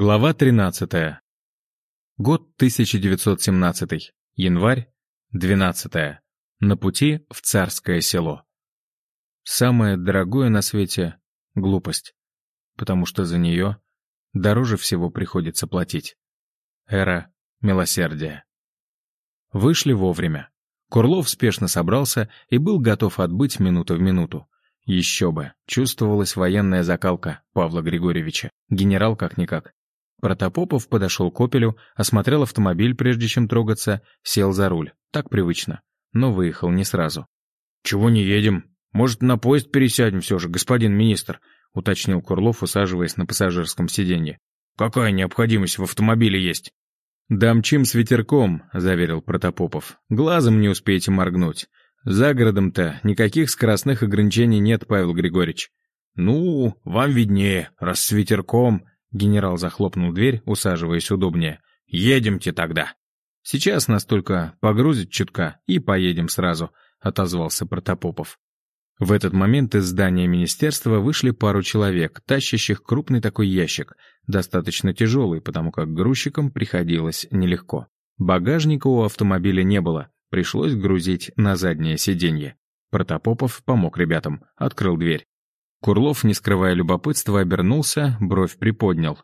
Глава 13. Год 1917. Январь, 12. На пути в царское село. Самое дорогое на свете — глупость, потому что за нее дороже всего приходится платить. Эра милосердия. Вышли вовремя. Курлов спешно собрался и был готов отбыть минуту в минуту. Еще бы, чувствовалась военная закалка Павла Григорьевича. Генерал как-никак. Протопопов подошел к «Опелю», осмотрел автомобиль, прежде чем трогаться, сел за руль. Так привычно. Но выехал не сразу. «Чего не едем? Может, на поезд пересядем все же, господин министр?» — уточнил Курлов, усаживаясь на пассажирском сиденье. «Какая необходимость в автомобиле есть?» «Дамчим с ветерком», — заверил Протопопов. «Глазом не успеете моргнуть. За городом-то никаких скоростных ограничений нет, Павел Григорьевич». «Ну, вам виднее, раз с ветерком», Генерал захлопнул дверь, усаживаясь удобнее. «Едемте тогда». «Сейчас нас только погрузит чутка и поедем сразу», — отозвался Протопопов. В этот момент из здания министерства вышли пару человек, тащащих крупный такой ящик, достаточно тяжелый, потому как грузчикам приходилось нелегко. Багажника у автомобиля не было, пришлось грузить на заднее сиденье. Протопопов помог ребятам, открыл дверь. Курлов, не скрывая любопытства, обернулся, бровь приподнял.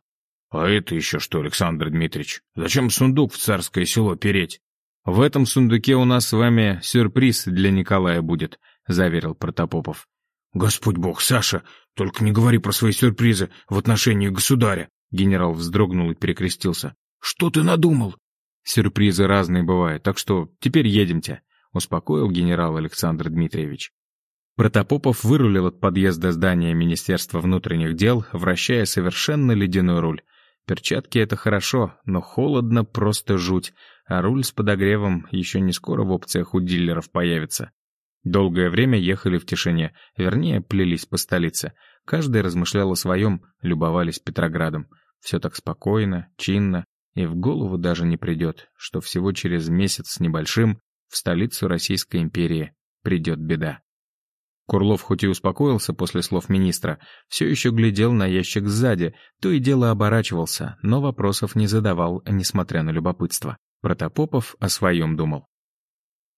«А это еще что, Александр Дмитриевич? Зачем сундук в царское село переть?» «В этом сундуке у нас с вами сюрприз для Николая будет», — заверил Протопопов. «Господь бог, Саша, только не говори про свои сюрпризы в отношении государя!» Генерал вздрогнул и перекрестился. «Что ты надумал?» «Сюрпризы разные бывают, так что теперь едемте», — успокоил генерал Александр Дмитриевич. Протопопов вырулил от подъезда здания Министерства внутренних дел, вращая совершенно ледяной руль. Перчатки — это хорошо, но холодно просто жуть, а руль с подогревом еще не скоро в опциях у дилеров появится. Долгое время ехали в тишине, вернее, плелись по столице. Каждый размышлял о своем, любовались Петроградом. Все так спокойно, чинно, и в голову даже не придет, что всего через месяц с небольшим в столицу Российской империи придет беда. Курлов хоть и успокоился после слов министра, все еще глядел на ящик сзади, то и дело оборачивался, но вопросов не задавал, несмотря на любопытство. Протопопов о своем думал.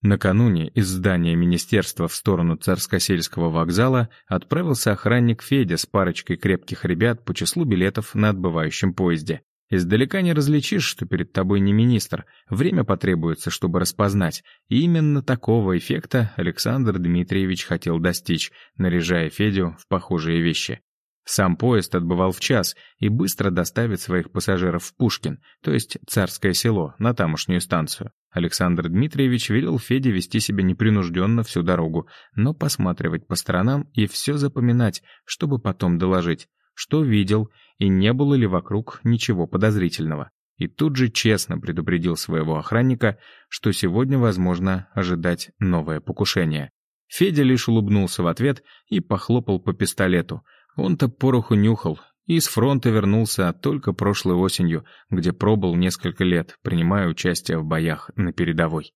Накануне из здания министерства в сторону Царскосельского вокзала отправился охранник Федя с парочкой крепких ребят по числу билетов на отбывающем поезде. Издалека не различишь, что перед тобой не министр. Время потребуется, чтобы распознать. И именно такого эффекта Александр Дмитриевич хотел достичь, наряжая Федю в похожие вещи. Сам поезд отбывал в час и быстро доставит своих пассажиров в Пушкин, то есть Царское село, на тамошнюю станцию. Александр Дмитриевич велел Феде вести себя непринужденно всю дорогу, но посматривать по сторонам и все запоминать, чтобы потом доложить что видел и не было ли вокруг ничего подозрительного. И тут же честно предупредил своего охранника, что сегодня возможно ожидать новое покушение. Федя лишь улыбнулся в ответ и похлопал по пистолету. Он-то пороху нюхал и с фронта вернулся только прошлой осенью, где пробыл несколько лет, принимая участие в боях на передовой.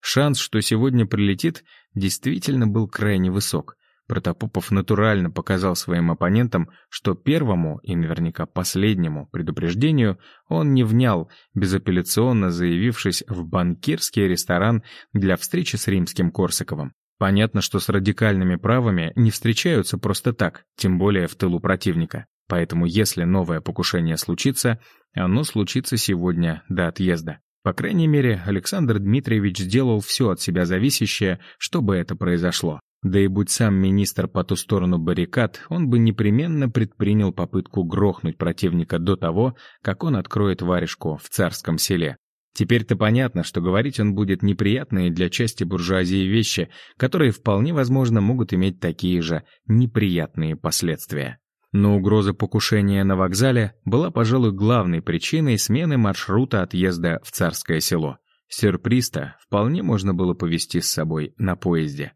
Шанс, что сегодня прилетит, действительно был крайне высок — Протопопов натурально показал своим оппонентам, что первому и наверняка последнему предупреждению он не внял, безапелляционно заявившись в банкирский ресторан для встречи с римским Корсаковым. Понятно, что с радикальными правами не встречаются просто так, тем более в тылу противника. Поэтому если новое покушение случится, оно случится сегодня до отъезда. По крайней мере, Александр Дмитриевич сделал все от себя зависящее, чтобы это произошло. Да и будь сам министр по ту сторону баррикад, он бы непременно предпринял попытку грохнуть противника до того, как он откроет варежку в царском селе. Теперь-то понятно, что говорить он будет неприятные для части буржуазии вещи, которые вполне возможно могут иметь такие же неприятные последствия. Но угроза покушения на вокзале была, пожалуй, главной причиной смены маршрута отъезда в царское село. Сюрприз-то вполне можно было повести с собой на поезде.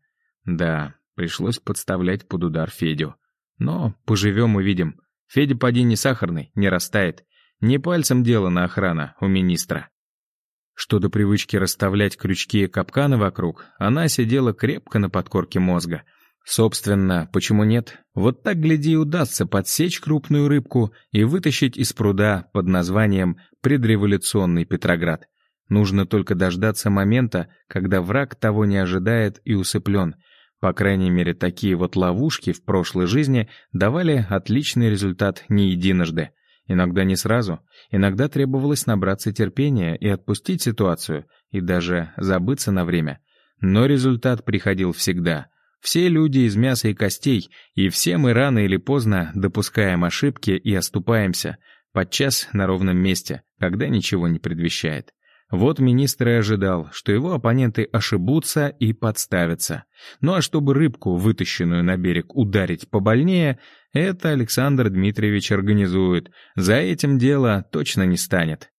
Да, пришлось подставлять под удар Федю. Но поживем увидим. Федя поди не сахарный, не растает. Не пальцем дело на охрана у министра. Что до привычки расставлять крючки и капканы вокруг, она сидела крепко на подкорке мозга. Собственно, почему нет? Вот так, гляди, удастся подсечь крупную рыбку и вытащить из пруда под названием «Предреволюционный Петроград». Нужно только дождаться момента, когда враг того не ожидает и усыплен. По крайней мере, такие вот ловушки в прошлой жизни давали отличный результат не единожды. Иногда не сразу, иногда требовалось набраться терпения и отпустить ситуацию, и даже забыться на время. Но результат приходил всегда. Все люди из мяса и костей, и все мы рано или поздно допускаем ошибки и оступаемся, подчас на ровном месте, когда ничего не предвещает. Вот министр и ожидал, что его оппоненты ошибутся и подставятся. Ну а чтобы рыбку, вытащенную на берег, ударить побольнее, это Александр Дмитриевич организует. За этим дело точно не станет.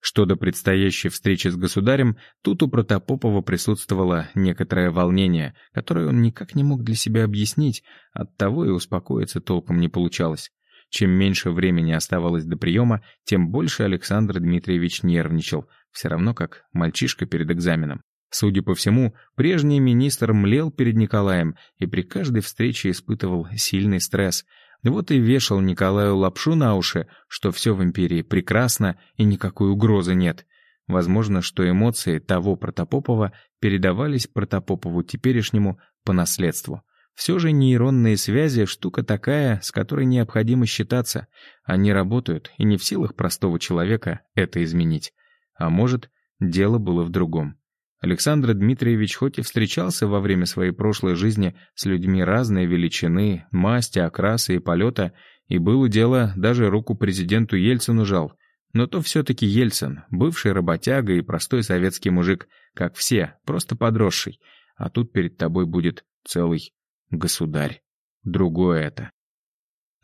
Что до предстоящей встречи с государем, тут у Протопопова присутствовало некоторое волнение, которое он никак не мог для себя объяснить, оттого и успокоиться толком не получалось. Чем меньше времени оставалось до приема, тем больше Александр Дмитриевич нервничал, все равно как мальчишка перед экзаменом. Судя по всему, прежний министр млел перед Николаем и при каждой встрече испытывал сильный стресс. Вот и вешал Николаю лапшу на уши, что все в империи прекрасно и никакой угрозы нет. Возможно, что эмоции того Протопопова передавались Протопопову теперешнему по наследству. Все же нейронные связи — штука такая, с которой необходимо считаться. Они работают, и не в силах простого человека это изменить. А может, дело было в другом. Александр Дмитриевич хоть и встречался во время своей прошлой жизни с людьми разной величины, масти, окраса и полета, и было дело, даже руку президенту Ельцину жал. Но то все-таки Ельцин, бывший работяга и простой советский мужик, как все, просто подросший. А тут перед тобой будет целый государь. Другое это.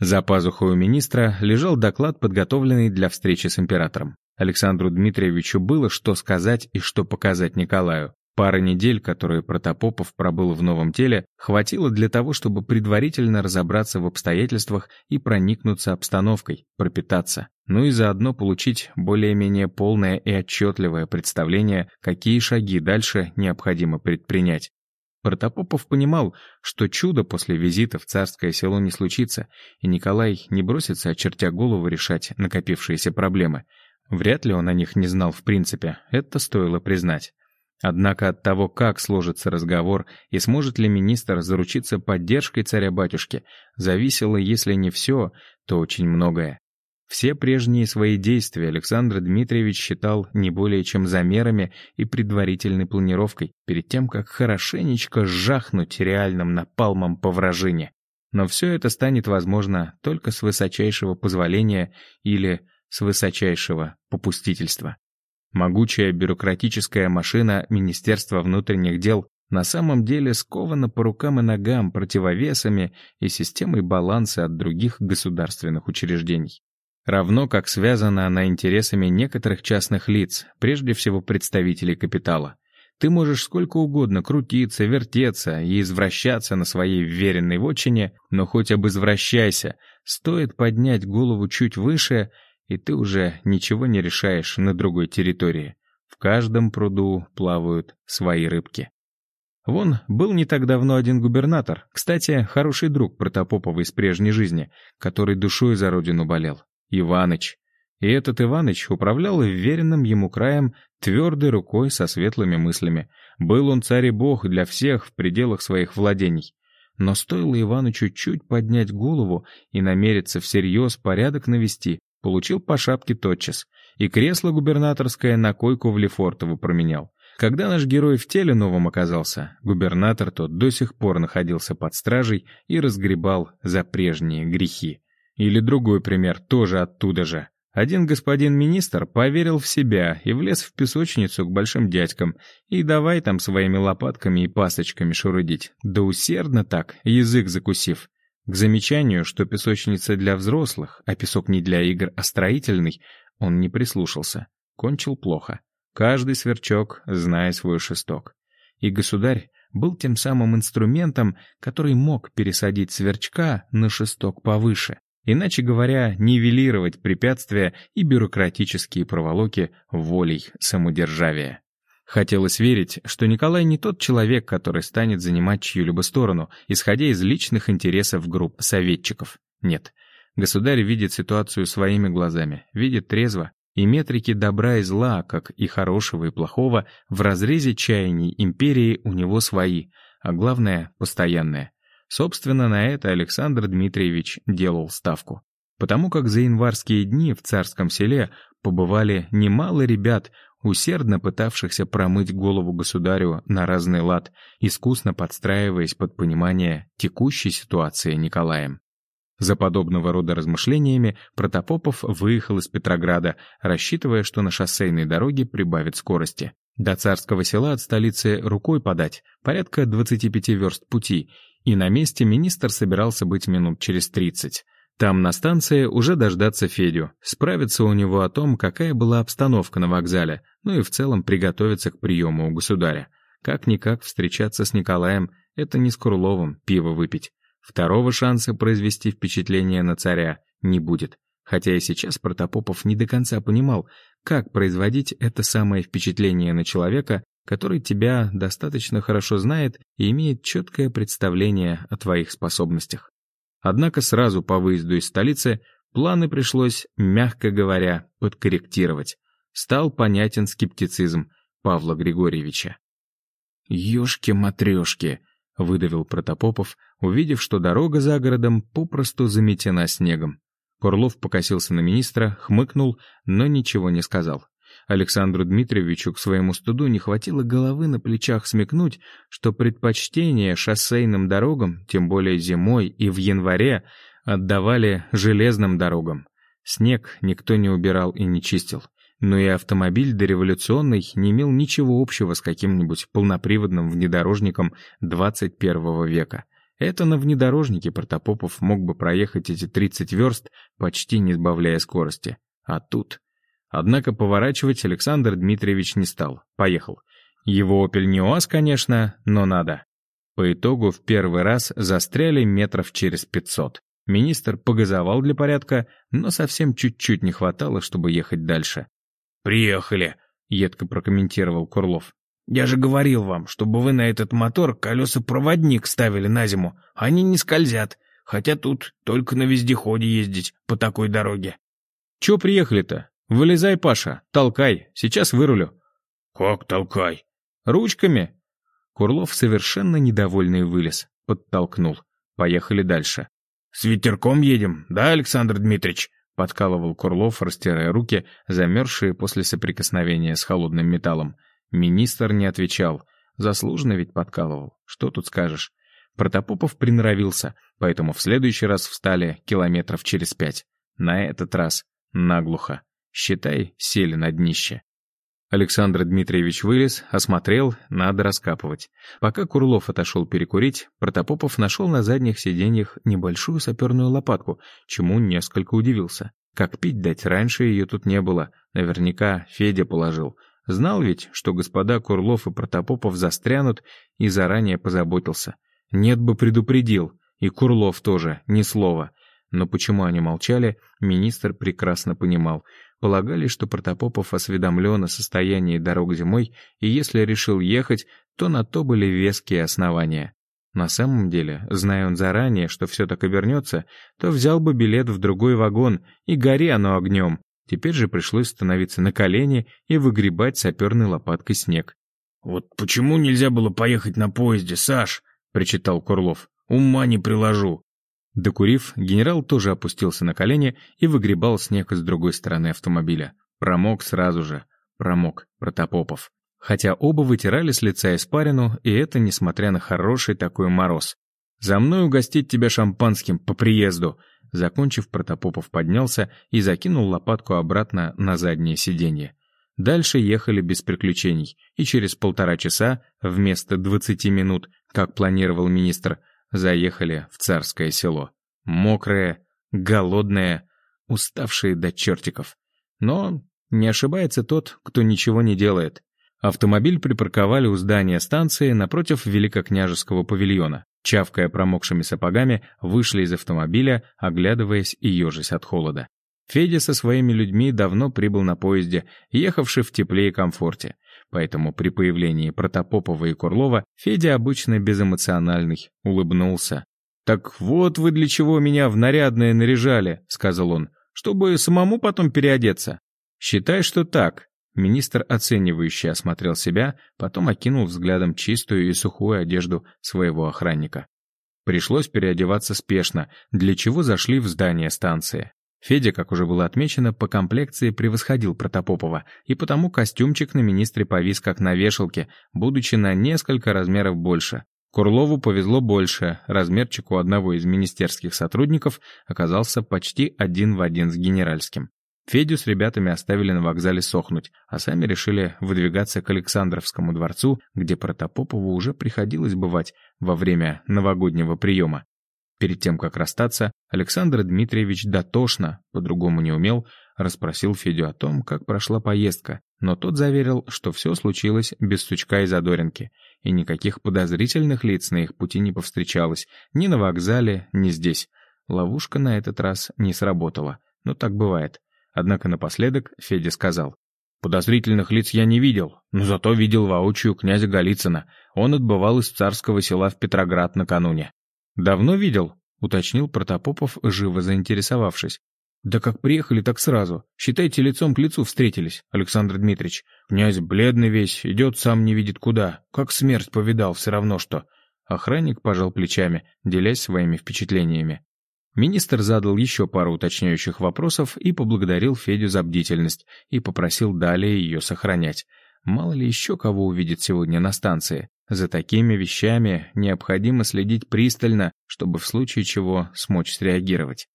За пазухой у министра лежал доклад, подготовленный для встречи с императором. Александру Дмитриевичу было что сказать и что показать Николаю. Пара недель, которые Протопопов пробыл в новом теле, хватило для того, чтобы предварительно разобраться в обстоятельствах и проникнуться обстановкой, пропитаться, ну и заодно получить более-менее полное и отчетливое представление, какие шаги дальше необходимо предпринять. Протопопов понимал, что чудо после визита в царское село не случится, и Николай не бросится, очертя голову, решать накопившиеся проблемы — Вряд ли он о них не знал в принципе, это стоило признать. Однако от того, как сложится разговор и сможет ли министр заручиться поддержкой царя-батюшки, зависело, если не все, то очень многое. Все прежние свои действия Александр Дмитриевич считал не более чем замерами и предварительной планировкой, перед тем, как хорошенечко сжахнуть реальным напалмом по вражине. Но все это станет возможно только с высочайшего позволения или с высочайшего попустительства. Могучая бюрократическая машина Министерства внутренних дел на самом деле скована по рукам и ногам противовесами и системой баланса от других государственных учреждений. Равно как связана она интересами некоторых частных лиц, прежде всего представителей капитала. Ты можешь сколько угодно крутиться, вертеться и извращаться на своей вверенной вотчине, но хоть обызвращайся, стоит поднять голову чуть выше, и ты уже ничего не решаешь на другой территории. В каждом пруду плавают свои рыбки. Вон, был не так давно один губернатор, кстати, хороший друг Протопопова из прежней жизни, который душой за родину болел, Иваныч. И этот Иваныч управлял веренным ему краем твердой рукой со светлыми мыслями. Был он царь и бог для всех в пределах своих владений. Но стоило Ивану чуть-чуть поднять голову и намериться всерьез порядок навести, Получил по шапке тотчас. И кресло губернаторское на койку в Лефортово променял. Когда наш герой в теле новом оказался, губернатор тот до сих пор находился под стражей и разгребал за прежние грехи. Или другой пример, тоже оттуда же. Один господин министр поверил в себя и влез в песочницу к большим дядькам, и давай там своими лопатками и пасочками шурудить. Да усердно так, язык закусив. К замечанию, что песочница для взрослых, а песок не для игр, а строительный, он не прислушался. Кончил плохо. Каждый сверчок, зная свой шесток. И государь был тем самым инструментом, который мог пересадить сверчка на шесток повыше. Иначе говоря, нивелировать препятствия и бюрократические проволоки волей самодержавия. Хотелось верить, что Николай не тот человек, который станет занимать чью-либо сторону, исходя из личных интересов групп советчиков. Нет. Государь видит ситуацию своими глазами, видит трезво, и метрики добра и зла, как и хорошего и плохого, в разрезе чаяний империи у него свои, а главное — постоянные. Собственно, на это Александр Дмитриевич делал ставку. Потому как за январские дни в царском селе побывали немало ребят, усердно пытавшихся промыть голову государю на разный лад, искусно подстраиваясь под понимание текущей ситуации Николаем. За подобного рода размышлениями Протопопов выехал из Петрограда, рассчитывая, что на шоссейной дороге прибавит скорости. До царского села от столицы рукой подать, порядка 25 верст пути, и на месте министр собирался быть минут через 30. Там, на станции, уже дождаться Федю, справиться у него о том, какая была обстановка на вокзале, ну и в целом приготовиться к приему у государя. Как-никак встречаться с Николаем — это не с Курловым пиво выпить. Второго шанса произвести впечатление на царя не будет. Хотя и сейчас Протопопов не до конца понимал, как производить это самое впечатление на человека, который тебя достаточно хорошо знает и имеет четкое представление о твоих способностях. Однако сразу по выезду из столицы планы пришлось, мягко говоря, подкорректировать. Стал понятен скептицизм Павла Григорьевича. «Ёшки-матрёшки», — выдавил Протопопов, увидев, что дорога за городом попросту заметена снегом. Курлов покосился на министра, хмыкнул, но ничего не сказал. Александру Дмитриевичу к своему студу не хватило головы на плечах смекнуть, что предпочтение шоссейным дорогам, тем более зимой и в январе, отдавали железным дорогам. Снег никто не убирал и не чистил. Но и автомобиль дореволюционный не имел ничего общего с каким-нибудь полноприводным внедорожником 21 века. Это на внедорожнике Протопопов мог бы проехать эти 30 верст, почти не сбавляя скорости. А тут... Однако поворачивать Александр Дмитриевич не стал. Поехал. Его «Опель» не УАЗ, конечно, но надо. По итогу в первый раз застряли метров через 500. Министр погазовал для порядка, но совсем чуть-чуть не хватало, чтобы ехать дальше. «Приехали», — едко прокомментировал Курлов. «Я же говорил вам, чтобы вы на этот мотор колеса-проводник ставили на зиму. Они не скользят, хотя тут только на вездеходе ездить по такой дороге». «Чё приехали-то? «Вылезай, Паша, толкай, сейчас вырулю». «Как толкай?» «Ручками». Курлов, совершенно недовольный, вылез, подтолкнул. Поехали дальше. «С ветерком едем, да, Александр Дмитриевич?» подкалывал Курлов, растирая руки, замерзшие после соприкосновения с холодным металлом. Министр не отвечал. Заслуженно ведь подкалывал. Что тут скажешь? Протопопов приноровился, поэтому в следующий раз встали километров через пять. На этот раз наглухо. Считай, сели на днище. Александр Дмитриевич вылез, осмотрел, надо раскапывать. Пока Курлов отошел перекурить, Протопопов нашел на задних сиденьях небольшую саперную лопатку, чему несколько удивился. Как пить дать, раньше ее тут не было. Наверняка Федя положил. Знал ведь, что господа Курлов и Протопопов застрянут, и заранее позаботился. Нет бы предупредил. И Курлов тоже, ни слова. Но почему они молчали, министр прекрасно понимал. Полагали, что Протопопов осведомлен о состоянии дорог зимой, и если решил ехать, то на то были веские основания. На самом деле, зная он заранее, что все так и вернется, то взял бы билет в другой вагон, и гори оно огнем. Теперь же пришлось становиться на колени и выгребать саперной лопаткой снег. «Вот почему нельзя было поехать на поезде, Саш?» — причитал Курлов. «Ума не приложу. Докурив, генерал тоже опустился на колени и выгребал снег с другой стороны автомобиля. Промок сразу же. Промок Протопопов. Хотя оба вытирали с лица испарину, и это несмотря на хороший такой мороз. «За мной угостить тебя шампанским по приезду!» Закончив, Протопопов поднялся и закинул лопатку обратно на заднее сиденье. Дальше ехали без приключений, и через полтора часа, вместо двадцати минут, как планировал министр, заехали в царское село. Мокрые, голодные, уставшие до чертиков. Но не ошибается тот, кто ничего не делает. Автомобиль припарковали у здания станции напротив великокняжеского павильона. Чавкая промокшими сапогами, вышли из автомобиля, оглядываясь и ежась от холода. Федя со своими людьми давно прибыл на поезде, ехавший в тепле и комфорте. Поэтому при появлении Протопопова и Курлова Федя обычно безэмоциональный, улыбнулся. «Так вот вы для чего меня в нарядное наряжали», — сказал он, «чтобы самому потом переодеться». «Считай, что так». Министр оценивающе осмотрел себя, потом окинул взглядом чистую и сухую одежду своего охранника. Пришлось переодеваться спешно, для чего зашли в здание станции. Федя, как уже было отмечено, по комплекции превосходил Протопопова, и потому костюмчик на министре повис как на вешалке, будучи на несколько размеров больше. Курлову повезло больше, размерчик у одного из министерских сотрудников оказался почти один в один с генеральским. Федю с ребятами оставили на вокзале сохнуть, а сами решили выдвигаться к Александровскому дворцу, где Протопопову уже приходилось бывать во время новогоднего приема. Перед тем, как расстаться, Александр Дмитриевич дотошно, по-другому не умел, расспросил Федю о том, как прошла поездка, но тот заверил, что все случилось без сучка и задоринки, и никаких подозрительных лиц на их пути не повстречалось, ни на вокзале, ни здесь. Ловушка на этот раз не сработала, но так бывает. Однако напоследок Федя сказал, Подозрительных лиц я не видел, но зато видел воочию князя Голицына. Он отбывал из царского села в Петроград накануне. «Давно видел?» — уточнил Протопопов, живо заинтересовавшись. «Да как приехали, так сразу. Считайте, лицом к лицу встретились, Александр Дмитриевич. Князь бледный весь, идет сам не видит куда. Как смерть повидал, все равно что». Охранник пожал плечами, делясь своими впечатлениями. Министр задал еще пару уточняющих вопросов и поблагодарил Федю за бдительность и попросил далее ее сохранять. Мало ли еще кого увидит сегодня на станции. За такими вещами необходимо следить пристально, чтобы в случае чего смочь среагировать.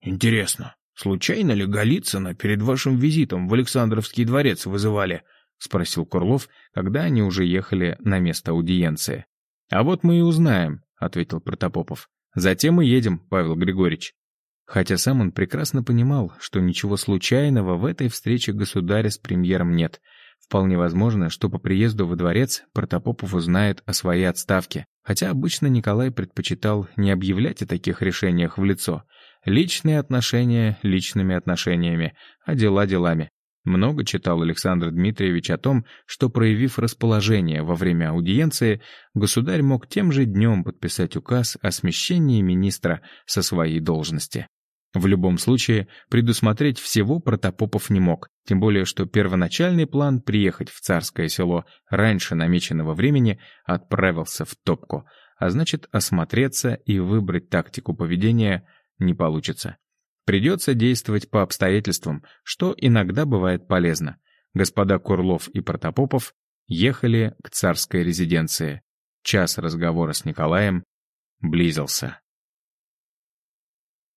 «Интересно, случайно ли Голицына перед вашим визитом в Александровский дворец вызывали?» — спросил Курлов, когда они уже ехали на место аудиенции. «А вот мы и узнаем», — ответил Протопопов. «Затем и едем, Павел Григорьевич». Хотя сам он прекрасно понимал, что ничего случайного в этой встрече государя с премьером нет — Вполне возможно, что по приезду во дворец Протопопов узнает о своей отставке, хотя обычно Николай предпочитал не объявлять о таких решениях в лицо. Личные отношения личными отношениями, а дела делами. Много читал Александр Дмитриевич о том, что, проявив расположение во время аудиенции, государь мог тем же днем подписать указ о смещении министра со своей должности. В любом случае, предусмотреть всего Протопопов не мог, тем более что первоначальный план приехать в царское село раньше намеченного времени отправился в топку, а значит осмотреться и выбрать тактику поведения не получится. Придется действовать по обстоятельствам, что иногда бывает полезно. Господа Курлов и Протопопов ехали к царской резиденции. Час разговора с Николаем близился.